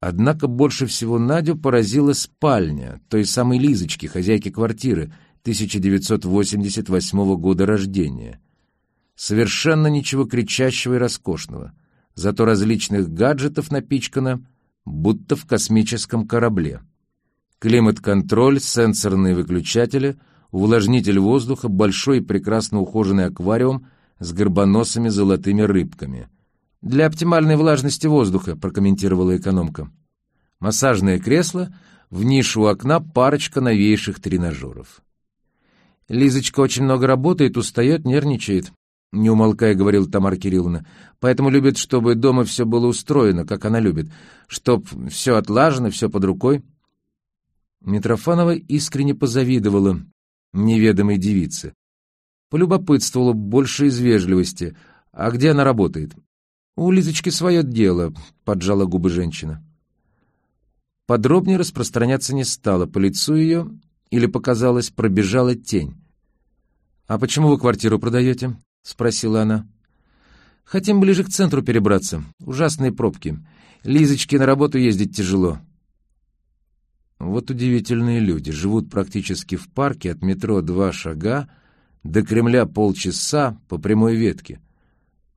Однако больше всего Надю поразила спальня той самой Лизочки, хозяйки квартиры, 1988 года рождения. Совершенно ничего кричащего и роскошного. Зато различных гаджетов напичкано, будто в космическом корабле. Климат-контроль, сенсорные выключатели, увлажнитель воздуха, большой и прекрасно ухоженный аквариум с горбоносыми золотыми рыбками. «Для оптимальной влажности воздуха», — прокомментировала экономка. Массажное кресло, в нишу окна парочка новейших тренажеров. Лизочка очень много работает, устает, нервничает. Не умолкая, говорил Тамара Кирилловна. Поэтому любит, чтобы дома все было устроено, как она любит. Чтоб все отлажено, все под рукой. Митрофанова искренне позавидовала неведомой девице. Полюбопытствовала больше из вежливости. А где она работает? У Лизочки свое дело, поджала губы женщина. Подробнее распространяться не стала. По лицу ее, или показалось, пробежала тень. «А почему вы квартиру продаете?» — спросила она. «Хотим ближе к центру перебраться. Ужасные пробки. Лизочке на работу ездить тяжело». Вот удивительные люди. Живут практически в парке, от метро два шага, до Кремля полчаса по прямой ветке.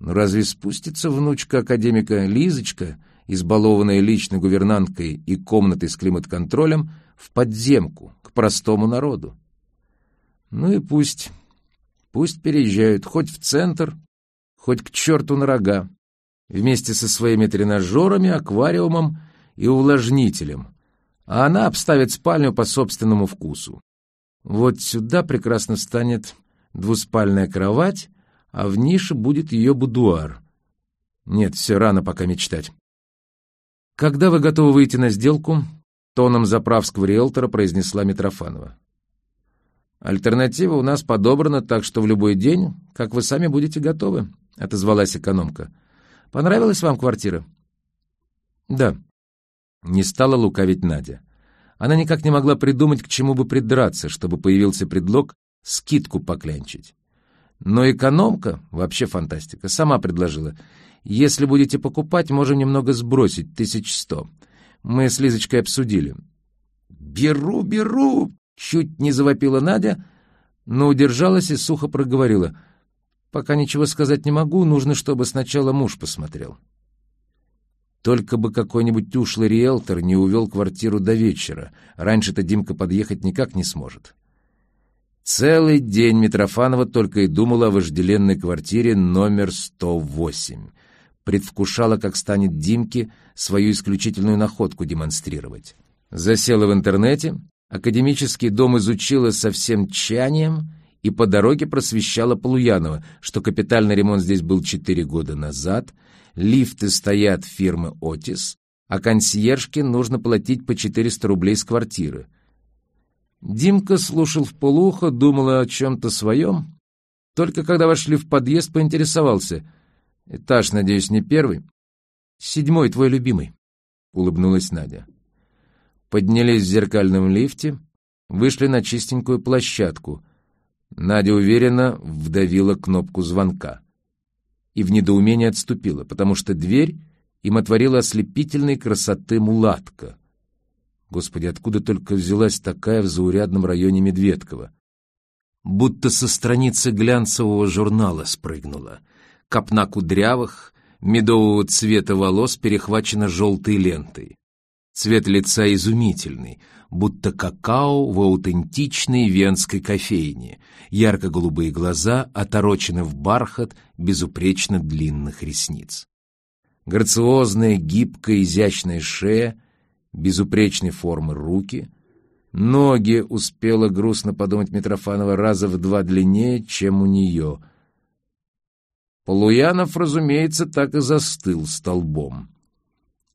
Но разве спустится внучка академика Лизочка, избалованная личной гувернанткой и комнатой с климат-контролем, в подземку, к простому народу? Ну и пусть Пусть переезжают хоть в центр, хоть к черту на рога, вместе со своими тренажерами, аквариумом и увлажнителем, а она обставит спальню по собственному вкусу. Вот сюда прекрасно станет двуспальная кровать, а в нише будет ее будуар. Нет, все рано пока мечтать. «Когда вы готовы выйти на сделку?» — тоном заправского риэлтора произнесла Митрофанова. «Альтернатива у нас подобрана, так что в любой день, как вы сами будете готовы», — отозвалась экономка. «Понравилась вам квартира?» «Да». Не стала лукавить Надя. Она никак не могла придумать, к чему бы придраться, чтобы появился предлог скидку поклянчить. Но экономка, вообще фантастика, сама предложила. «Если будете покупать, можем немного сбросить, тысяч сто. Мы с Лизочкой обсудили». «Беру, беру!» Чуть не завопила Надя, но удержалась и сухо проговорила. «Пока ничего сказать не могу, нужно, чтобы сначала муж посмотрел». Только бы какой-нибудь ушлый риэлтор не увел квартиру до вечера. Раньше-то Димка подъехать никак не сможет. Целый день Митрофанова только и думала о вожделенной квартире номер 108. Предвкушала, как станет Димке свою исключительную находку демонстрировать. Засела в интернете, Академический дом изучила со всем тщанием и по дороге просвещала Полуянова, что капитальный ремонт здесь был четыре года назад, лифты стоят фирмы «Отис», а консьержке нужно платить по 400 рублей с квартиры. Димка слушал в полухо, думал о чем-то своем. Только когда вошли в подъезд, поинтересовался. «Этаж, надеюсь, не первый?» «Седьмой, твой любимый», — улыбнулась Надя поднялись в зеркальном лифте, вышли на чистенькую площадку. Надя уверенно вдавила кнопку звонка. И в недоумении отступила, потому что дверь им отворила ослепительной красоты мулатка. Господи, откуда только взялась такая в заурядном районе Медведкова? Будто со страницы глянцевого журнала спрыгнула. Копна кудрявых, медового цвета волос перехвачена желтой лентой. Цвет лица изумительный, будто какао в аутентичной венской кофейне. Ярко-голубые глаза оторочены в бархат безупречно длинных ресниц. Грациозная, гибкая, изящная шея, безупречной формы руки. Ноги, успела грустно подумать Митрофанова, раза в два длиннее, чем у нее. Полуянов, разумеется, так и застыл столбом.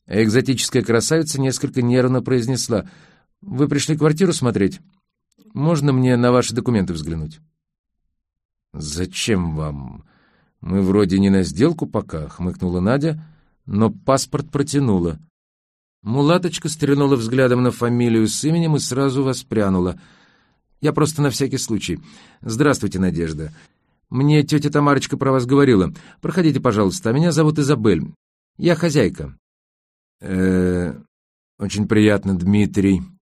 Экзотическая красавица несколько нервно произнесла. «Вы пришли квартиру смотреть? Можно мне на ваши документы взглянуть?» «Зачем вам? Мы вроде не на сделку пока», — хмыкнула Надя, но паспорт протянула. Мулаточка стрянула взглядом на фамилию с именем и сразу воспрянула. «Я просто на всякий случай. Здравствуйте, Надежда. Мне тетя Тамарочка про вас говорила. Проходите, пожалуйста. Меня зовут Изабель. Я хозяйка э Очень приятно, Дмитрий.